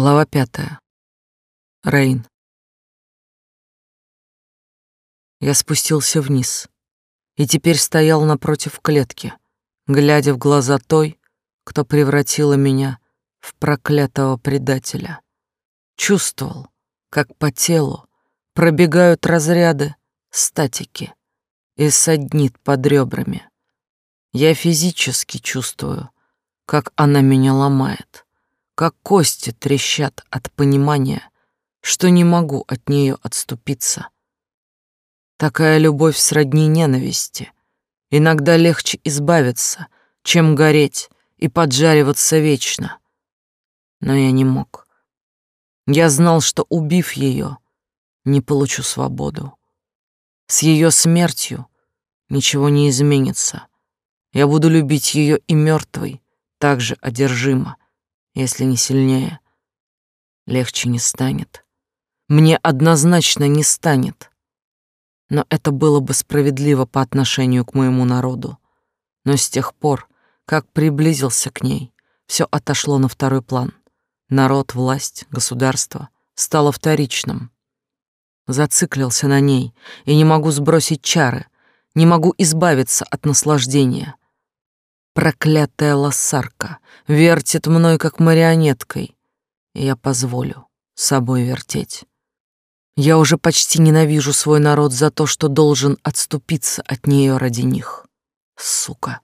Глава пятая. Рейн. Я спустился вниз и теперь стоял напротив клетки, глядя в глаза той, кто превратила меня в проклятого предателя. Чувствовал, как по телу пробегают разряды статики и саднит под ребрами. Я физически чувствую, как она меня ломает как кости трещат от понимания, что не могу от нее отступиться. Такая любовь сродни ненависти. Иногда легче избавиться, чем гореть и поджариваться вечно. Но я не мог. Я знал, что, убив ее, не получу свободу. С ее смертью ничего не изменится. Я буду любить ее и мертвой так же одержимо, если не сильнее. Легче не станет. Мне однозначно не станет. Но это было бы справедливо по отношению к моему народу. Но с тех пор, как приблизился к ней, все отошло на второй план. Народ, власть, государство стало вторичным. Зациклился на ней, и не могу сбросить чары, не могу избавиться от наслаждения. Проклятая лосарка вертит мной, как марионеткой, я позволю собой вертеть. Я уже почти ненавижу свой народ за то, что должен отступиться от нее ради них. Сука,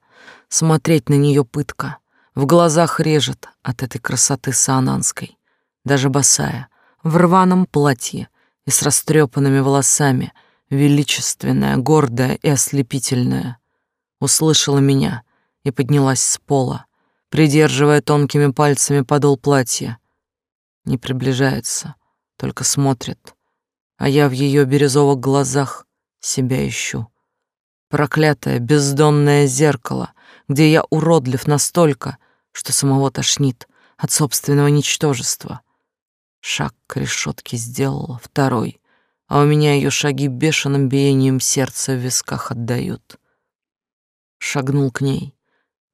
смотреть на нее пытка, в глазах режет от этой красоты саананской, даже босая, в рваном платье и с растрепанными волосами, величественная, гордая и ослепительная, услышала меня — и поднялась с пола, придерживая тонкими пальцами подол платья. Не приближается, только смотрит, а я в ее бирюзовых глазах себя ищу. Проклятое бездонное зеркало, где я уродлив настолько, что самого тошнит от собственного ничтожества. Шаг к решетке сделала, второй, а у меня ее шаги бешеным биением сердца в висках отдают. Шагнул к ней,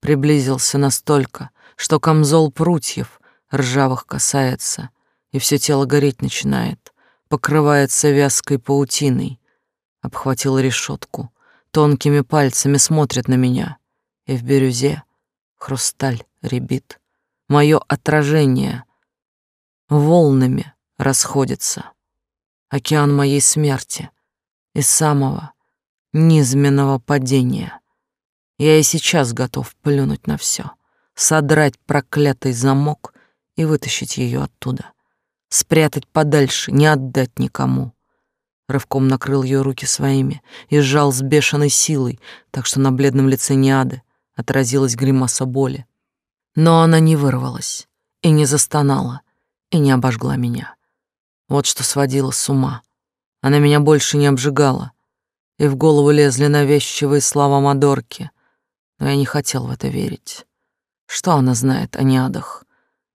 Приблизился настолько, что камзол прутьев ржавых касается, и все тело гореть начинает, покрывается вязкой паутиной. Обхватил решетку, тонкими пальцами смотрит на меня, и в бирюзе хрусталь ребит. Мое отражение волнами расходится. Океан моей смерти и самого низменного падения. Я и сейчас готов плюнуть на все, содрать проклятый замок и вытащить ее оттуда, спрятать подальше, не отдать никому. Рывком накрыл ее руки своими и сжал с бешеной силой, так что на бледном лице Ниады отразилась гримаса боли. Но она не вырвалась и не застонала, и не обожгла меня. Вот что сводило с ума. Она меня больше не обжигала, и в голову лезли навязчивые слова Мадорки — но я не хотел в это верить. Что она знает о неадах?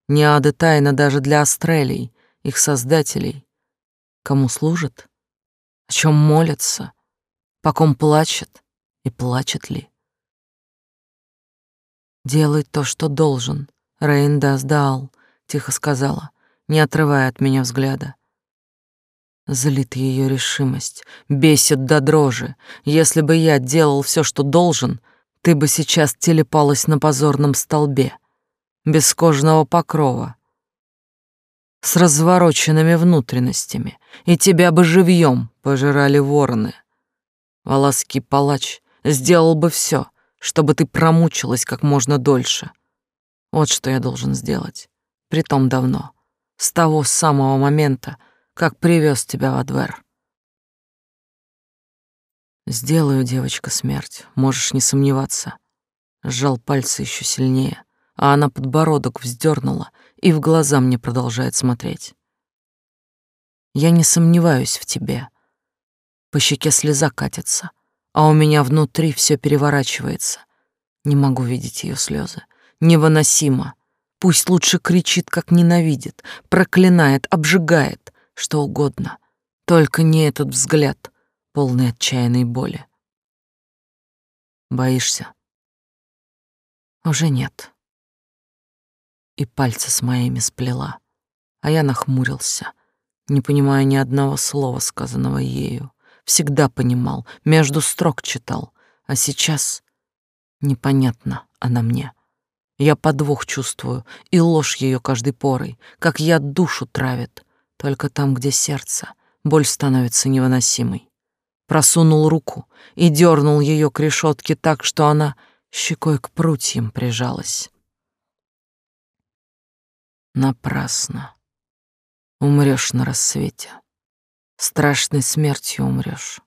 Неады тайна даже для астрелей, их создателей. Кому служат? О чем молятся? По ком плачет? И плачет ли? «Делай то, что должен», — Рейн Даздал, — тихо сказала, не отрывая от меня взгляда. Злит ее решимость, бесит до дрожи. Если бы я делал все, что должен — ты бы сейчас телепалась на позорном столбе, без кожного покрова, с развороченными внутренностями, и тебя бы живьем пожирали вороны. Волоский палач сделал бы все, чтобы ты промучилась как можно дольше. Вот что я должен сделать, притом давно, с того самого момента, как привез тебя в Адвер. Сделаю, девочка, смерть, можешь не сомневаться. Сжал пальцы еще сильнее, а она подбородок вздернула и в глаза мне продолжает смотреть. Я не сомневаюсь в тебе. По щеке слеза катится, а у меня внутри все переворачивается. Не могу видеть ее слезы. Невыносимо. Пусть лучше кричит, как ненавидит, проклинает, обжигает, что угодно. Только не этот взгляд — полный отчаянной боли. Боишься? Уже нет. И пальцы с моими сплела, а я нахмурился, не понимая ни одного слова, сказанного ею. Всегда понимал, между строк читал, а сейчас непонятно она мне. Я подвох чувствую, и ложь ее каждой порой, как я душу травит. Только там, где сердце, боль становится невыносимой. Просунул руку и дернул ее к решетке так, что она щекой к прутьям прижалась. Напрасно. Умрешь на рассвете. Страшной смертью умрешь.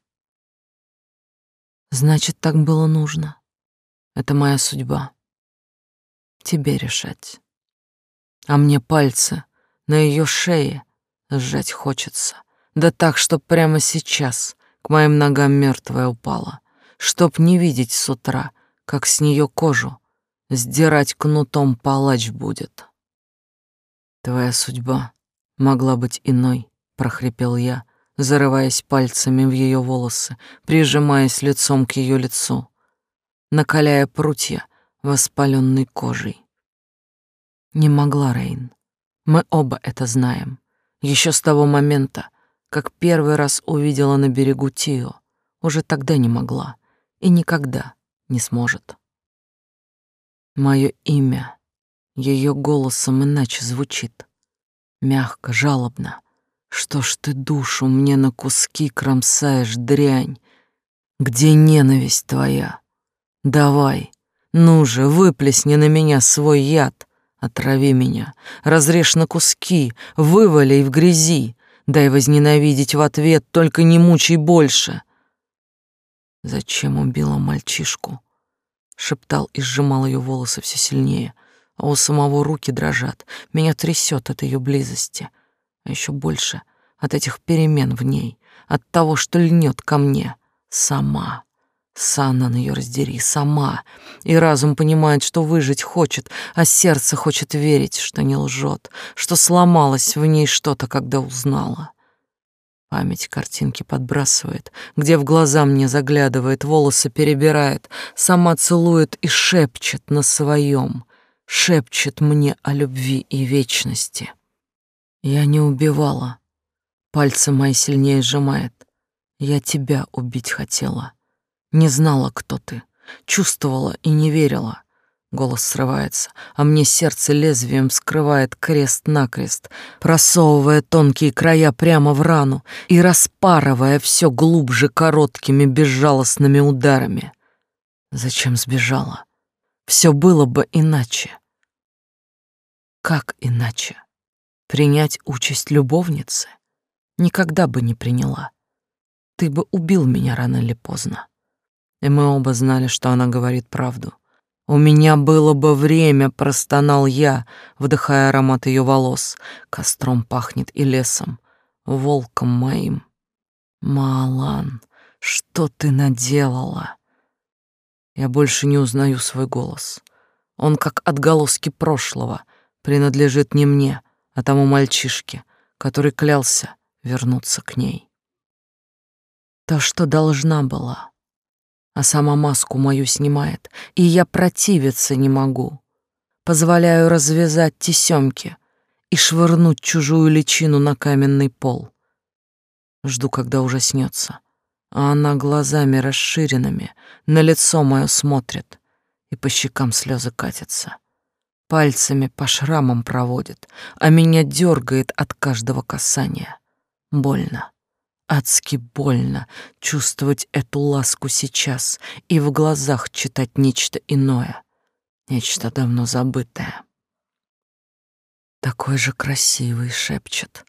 Значит, так было нужно. Это моя судьба тебе решать. А мне пальцы на ее шее сжать хочется. Да так, чтоб прямо сейчас к моим ногам мертвая упала, чтоб не видеть с утра, как с нее кожу сдирать кнутом палач будет. Твоя судьба могла быть иной, прохрипел я, зарываясь пальцами в ее волосы, прижимаясь лицом к ее лицу, накаляя прутья, воспаленной кожей. Не могла Рейн. Мы оба это знаем. Еще с того момента, как первый раз увидела на берегу Тио, уже тогда не могла и никогда не сможет. Мое имя ее голосом иначе звучит. Мягко, жалобно. Что ж ты душу мне на куски кромсаешь, дрянь? Где ненависть твоя? Давай, ну же, выплесни на меня свой яд, отрави меня, разрежь на куски, вывали в грязи, дай возненавидеть в ответ, только не мучай больше. Зачем убила мальчишку? Шептал и сжимал ее волосы все сильнее, а у самого руки дрожат, меня трясет от ее близости, а еще больше от этих перемен в ней, от того, что льнет ко мне сама. Санна на ее раздери, сама. И разум понимает, что выжить хочет, а сердце хочет верить, что не лжет, что сломалось в ней что-то, когда узнала. Память картинки подбрасывает, где в глаза мне заглядывает, волосы перебирает, сама целует и шепчет на своем, шепчет мне о любви и вечности. Я не убивала. Пальцы мои сильнее сжимает. Я тебя убить хотела. Не знала, кто ты, чувствовала и не верила. Голос срывается, а мне сердце лезвием скрывает крест-накрест, просовывая тонкие края прямо в рану и распарывая все глубже короткими безжалостными ударами. Зачем сбежала? Все было бы иначе. Как иначе? Принять участь любовницы? Никогда бы не приняла. Ты бы убил меня рано или поздно и мы оба знали, что она говорит правду. У меня было бы время, простонал я, вдыхая аромат ее волос. Костром пахнет и лесом, волком моим. Малан, что ты наделала? Я больше не узнаю свой голос. Он как отголоски прошлого, принадлежит не мне, а тому мальчишке, который клялся вернуться к ней. То, что должна была а сама маску мою снимает, и я противиться не могу. Позволяю развязать тесемки и швырнуть чужую личину на каменный пол. Жду, когда ужаснется, а она глазами расширенными на лицо мое смотрит, и по щекам слезы катятся. Пальцами по шрамам проводит, а меня дергает от каждого касания. Больно. Адски больно чувствовать эту ласку сейчас и в глазах читать нечто иное, нечто давно забытое. Такой же красивый шепчет,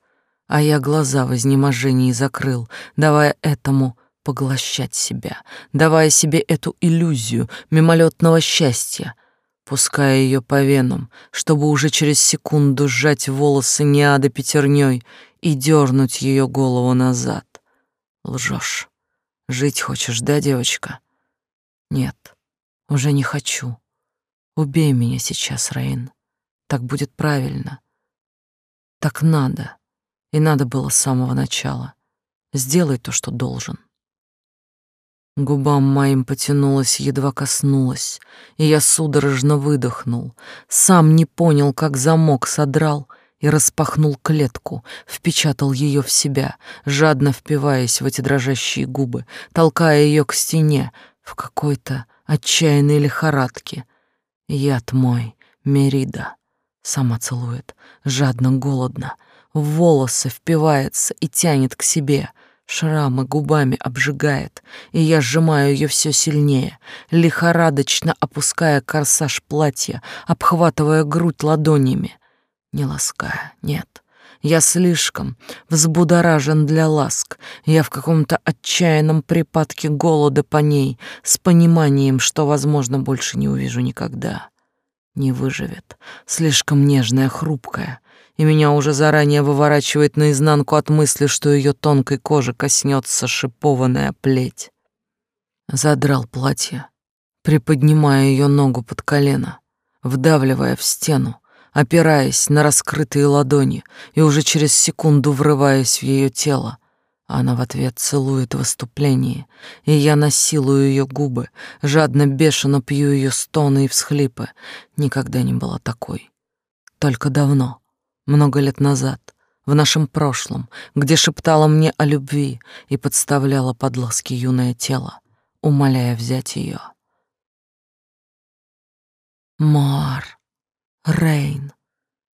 а я глаза в изнеможении закрыл, давая этому поглощать себя, давая себе эту иллюзию мимолетного счастья, пуская ее по венам, чтобы уже через секунду сжать волосы неады пятерней и дернуть ее голову назад. Лжешь. Жить хочешь, да, девочка? Нет, уже не хочу. Убей меня сейчас, Раин. Так будет правильно. Так надо. И надо было с самого начала. Сделай то, что должен. Губам моим потянулась, едва коснулась, и я судорожно выдохнул. Сам не понял, как замок содрал и распахнул клетку, впечатал ее в себя, жадно впиваясь в эти дрожащие губы, толкая ее к стене в какой-то отчаянной лихорадке. Яд мой, Мерида, сама целует, жадно, голодно, в волосы впивается и тянет к себе — Шрамы губами обжигает, и я сжимаю ее все сильнее, лихорадочно опуская корсаж платья, обхватывая грудь ладонями. Не лаская, нет. Я слишком взбудоражен для ласк. Я в каком-то отчаянном припадке голода по ней, с пониманием, что, возможно, больше не увижу никогда. Не выживет. Слишком нежная, хрупкая и меня уже заранее выворачивает наизнанку от мысли, что ее тонкой кожи коснется шипованная плеть. Задрал платье, приподнимая ее ногу под колено, вдавливая в стену, опираясь на раскрытые ладони и уже через секунду врываясь в ее тело. Она в ответ целует в выступлении, и я насилую ее губы, жадно бешено пью ее стоны и всхлипы. Никогда не была такой. Только давно, много лет назад, в нашем прошлом, где шептала мне о любви и подставляла под ласки юное тело, умоляя взять ее. Мар, Рейн,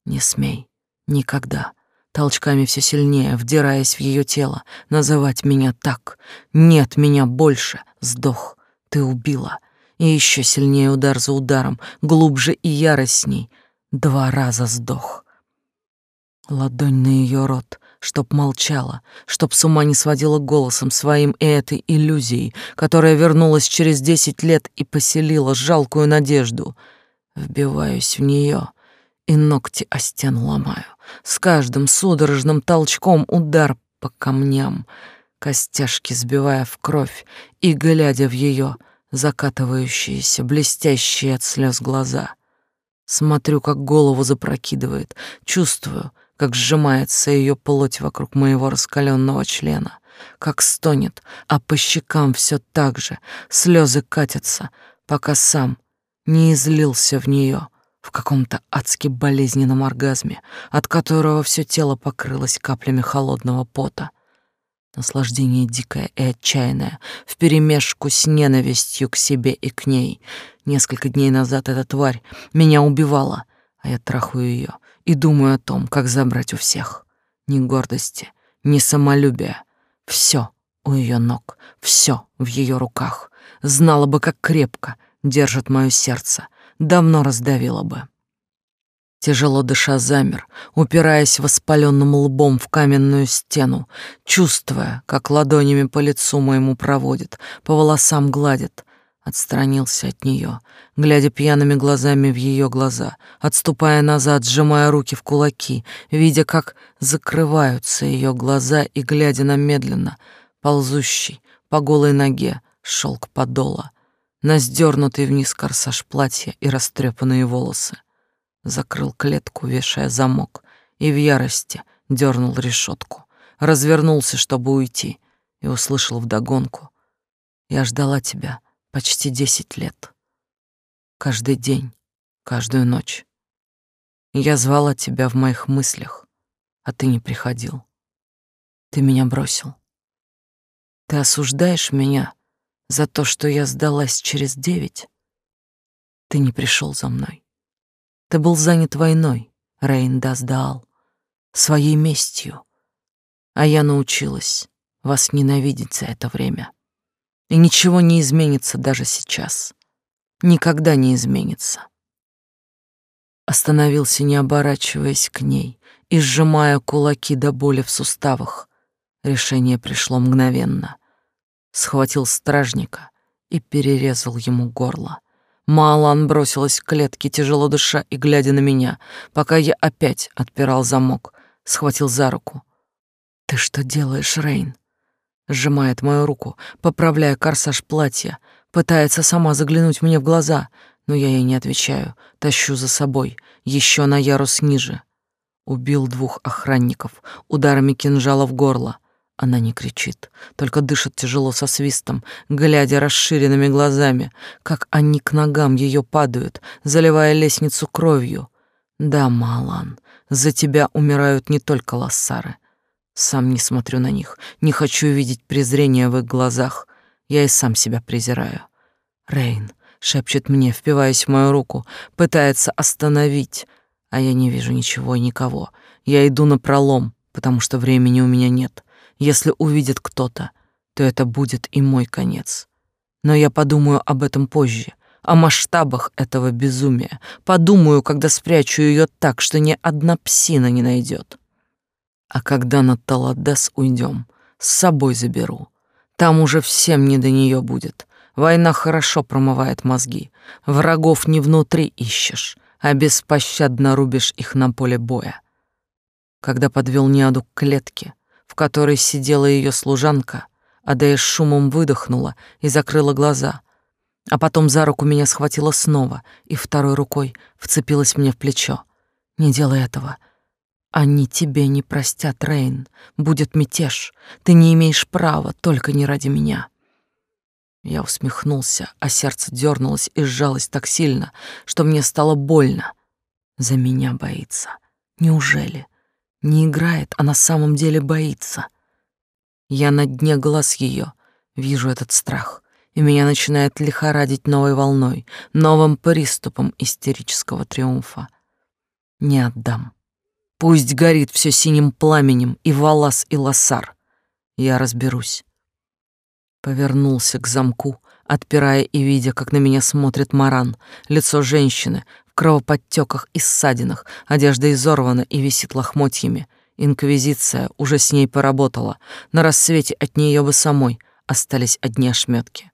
не смей, никогда, толчками все сильнее, вдираясь в ее тело, называть меня так. Нет меня больше, сдох, ты убила. И еще сильнее удар за ударом, глубже и яростней. Два раза сдох. Ладонь на ее рот, чтоб молчала, чтоб с ума не сводила голосом своим и этой иллюзией, которая вернулась через десять лет и поселила жалкую надежду. Вбиваюсь в нее и ногти о стену ломаю. С каждым судорожным толчком удар по камням, костяшки сбивая в кровь и глядя в ее закатывающиеся, блестящие от слез глаза. Смотрю, как голову запрокидывает, чувствую — как сжимается ее плоть вокруг моего раскаленного члена, как стонет, а по щекам все так же, слезы катятся, пока сам не излился в нее в каком-то адски болезненном оргазме, от которого все тело покрылось каплями холодного пота. Наслаждение дикое и отчаянное, вперемешку с ненавистью к себе и к ней. Несколько дней назад эта тварь меня убивала, а я трахаю ее, и думаю о том, как забрать у всех. Ни гордости, ни самолюбия. Все у ее ног, все в ее руках. Знала бы, как крепко держит мое сердце, давно раздавила бы. Тяжело дыша замер, упираясь воспаленным лбом в каменную стену, чувствуя, как ладонями по лицу моему проводит, по волосам гладит, Отстранился от нее, глядя пьяными глазами в ее глаза, отступая назад, сжимая руки в кулаки, видя, как закрываются ее глаза и глядя на медленно ползущий по голой ноге шелк подола, на сдернутый вниз корсаж платья и растрепанные волосы. Закрыл клетку, вешая замок, и в ярости дернул решетку, развернулся, чтобы уйти, и услышал вдогонку. «Я ждала тебя» Почти десять лет. Каждый день, каждую ночь. Я звала тебя в моих мыслях, а ты не приходил. Ты меня бросил. Ты осуждаешь меня за то, что я сдалась через девять? Ты не пришел за мной. Ты был занят войной, Рейн Даздаал, своей местью, а я научилась вас ненавидеть за это время. И ничего не изменится даже сейчас. Никогда не изменится. Остановился, не оборачиваясь к ней и сжимая кулаки до боли в суставах. Решение пришло мгновенно. Схватил стражника и перерезал ему горло. Малан бросилась к клетке, тяжело дыша и глядя на меня, пока я опять отпирал замок, схватил за руку. «Ты что делаешь, Рейн?» сжимает мою руку, поправляя корсаж платья, пытается сама заглянуть мне в глаза, но я ей не отвечаю, тащу за собой, еще на ярус ниже. Убил двух охранников ударами кинжала в горло. Она не кричит, только дышит тяжело со свистом, глядя расширенными глазами, как они к ногам ее падают, заливая лестницу кровью. Да, Малан, За тебя умирают не только лассары. Сам не смотрю на них, не хочу видеть презрения в их глазах. Я и сам себя презираю. Рейн шепчет мне, впиваясь в мою руку, пытается остановить, а я не вижу ничего и никого. Я иду на пролом, потому что времени у меня нет. Если увидит кто-то, то это будет и мой конец. Но я подумаю об этом позже, о масштабах этого безумия. Подумаю, когда спрячу ее так, что ни одна псина не найдет. А когда на Таладес уйдем, с собой заберу. Там уже всем не до нее будет. Война хорошо промывает мозги. Врагов не внутри ищешь, а беспощадно рубишь их на поле боя. Когда подвел Ниаду к клетке, в которой сидела ее служанка, Адея шумом выдохнула и закрыла глаза, а потом за руку меня схватила снова и второй рукой вцепилась мне в плечо. «Не делай этого. Они тебе не простят, Рейн. Будет мятеж. Ты не имеешь права, только не ради меня». Я усмехнулся, а сердце дернулось и сжалось так сильно, что мне стало больно. За меня боится. Неужели? Не играет, а на самом деле боится. Я на дне глаз ее вижу этот страх, и меня начинает лихорадить новой волной, новым приступом истерического триумфа. Не отдам. Пусть горит все синим пламенем и Валас, и Лосар. Я разберусь. Повернулся к замку, отпирая и видя, как на меня смотрит Маран, лицо женщины в кровоподтеках и ссадинах, одежда изорвана и висит лохмотьями — Инквизиция уже с ней поработала. На рассвете от нее бы самой остались одни ошметки.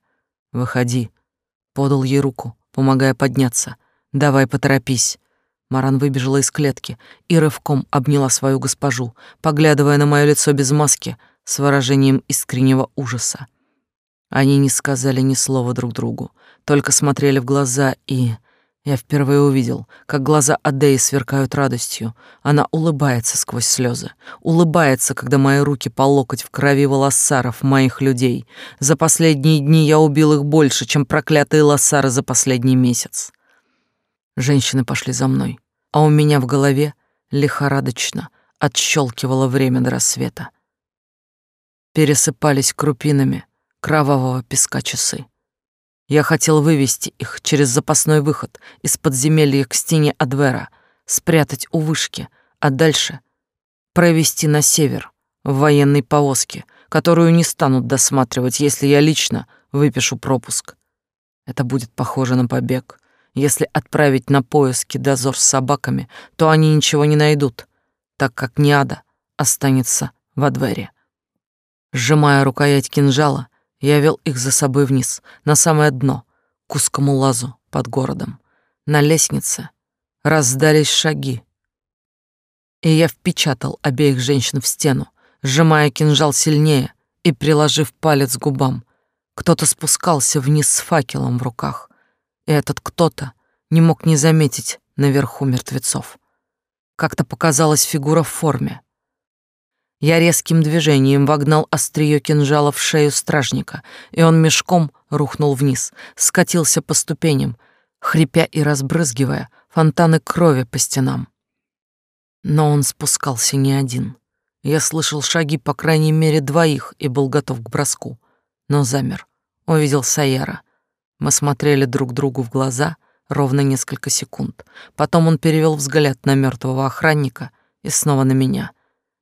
«Выходи», — подал ей руку, помогая подняться. «Давай, поторопись». Маран выбежала из клетки и рывком обняла свою госпожу, поглядывая на мое лицо без маски с выражением искреннего ужаса. Они не сказали ни слова друг другу, только смотрели в глаза и я впервые увидел, как глаза Адеи сверкают радостью. Она улыбается сквозь слезы. Улыбается, когда мои руки по локоть в крови волосаров, моих людей. За последние дни я убил их больше, чем проклятые лоссары за последний месяц. Женщины пошли за мной, а у меня в голове лихорадочно отщелкивало время до рассвета. Пересыпались крупинами кровавого песка часы. Я хотел вывести их через запасной выход из подземелья к стене Адвера, спрятать у вышки, а дальше провести на север, в военной повозке, которую не станут досматривать, если я лично выпишу пропуск. Это будет похоже на побег. Если отправить на поиски дозор с собаками, то они ничего не найдут, так как Ниада останется во дворе. Сжимая рукоять кинжала, я вел их за собой вниз, на самое дно, к узкому лазу под городом. На лестнице раздались шаги, и я впечатал обеих женщин в стену, сжимая кинжал сильнее и приложив палец к губам. Кто-то спускался вниз с факелом в руках, и этот кто-то не мог не заметить наверху мертвецов. Как-то показалась фигура в форме, я резким движением вогнал острие кинжала в шею стражника, и он мешком рухнул вниз, скатился по ступеням, хрипя и разбрызгивая фонтаны крови по стенам. Но он спускался не один. Я слышал шаги по крайней мере двоих и был готов к броску, но замер. Увидел Саяра. Мы смотрели друг другу в глаза ровно несколько секунд. Потом он перевел взгляд на мертвого охранника и снова на меня —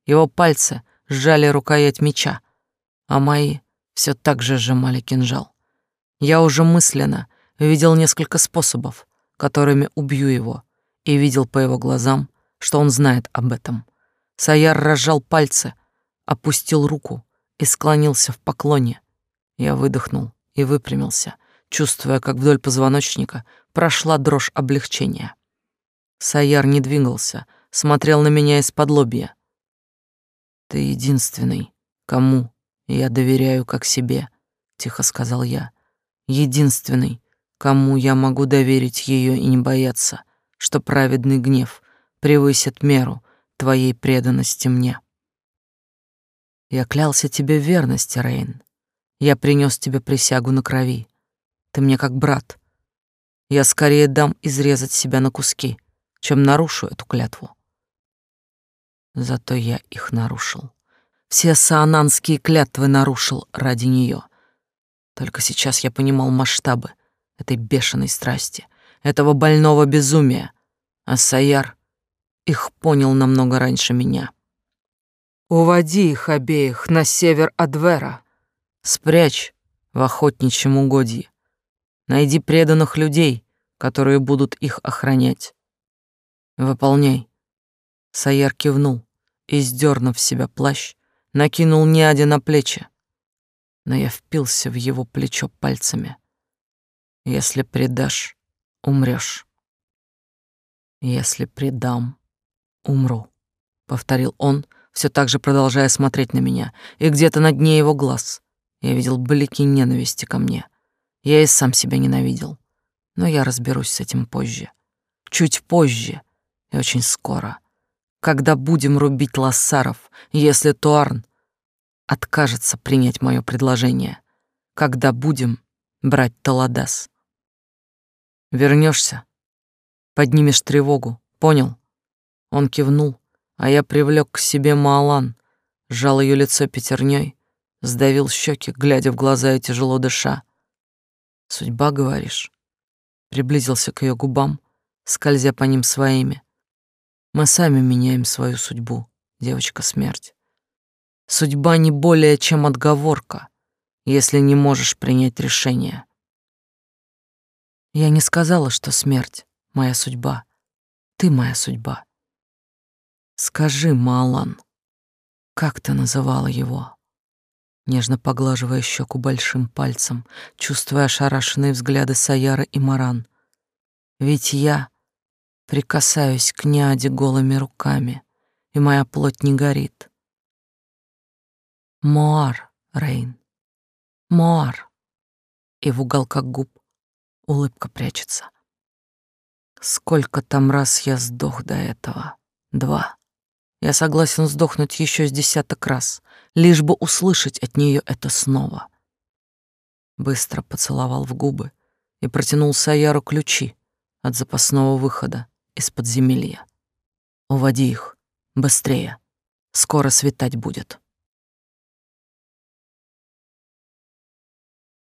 его пальцы сжали рукоять меча, а мои все так же сжимали кинжал. Я уже мысленно видел несколько способов, которыми убью его, и видел по его глазам, что он знает об этом. Саяр разжал пальцы, опустил руку и склонился в поклоне. Я выдохнул и выпрямился, чувствуя, как вдоль позвоночника прошла дрожь облегчения. Саяр не двигался, смотрел на меня из-под лобья, ты единственный, кому я доверяю как себе, тихо сказал я. Единственный, кому я могу доверить ее и не бояться, что праведный гнев превысит меру твоей преданности мне. Я клялся тебе в верности, Рейн. Я принес тебе присягу на крови. Ты мне как брат. Я скорее дам изрезать себя на куски, чем нарушу эту клятву. Зато я их нарушил. Все саананские клятвы нарушил ради нее. Только сейчас я понимал масштабы этой бешеной страсти, этого больного безумия, а Саяр их понял намного раньше меня. Уводи их обеих на север Адвера, спрячь в охотничьем угодье. Найди преданных людей, которые будут их охранять. Выполняй. Саяр кивнул и, сдернув с себя плащ, накинул Няде на плечи. Но я впился в его плечо пальцами. Если предашь, умрешь. Если предам, умру, повторил он, все так же продолжая смотреть на меня, и где-то на дне его глаз я видел блики ненависти ко мне. Я и сам себя ненавидел, но я разберусь с этим позже. Чуть позже и очень скоро, когда будем рубить лассаров, если Туарн откажется принять мое предложение, когда будем брать Таладас. Вернешься, поднимешь тревогу, понял? Он кивнул, а я привлек к себе Маалан, сжал ее лицо пятерней, сдавил щеки, глядя в глаза и тяжело дыша. Судьба, говоришь? Приблизился к ее губам, скользя по ним своими. Мы сами меняем свою судьбу, девочка смерть. Судьба не более чем отговорка, если не можешь принять решение. Я не сказала, что смерть — моя судьба. Ты моя судьба. Скажи, Малан, как ты называла его? Нежно поглаживая щеку большим пальцем, чувствуя ошарашенные взгляды Саяра и Маран. Ведь я прикасаюсь к няде голыми руками, и моя плоть не горит. Моар, Рейн. Моар. И в уголках губ улыбка прячется. Сколько там раз я сдох до этого? Два. Я согласен сдохнуть еще с десяток раз, лишь бы услышать от нее это снова. Быстро поцеловал в губы и протянул Саяру ключи от запасного выхода из подземелья. Уводи их, быстрее, скоро светать будет.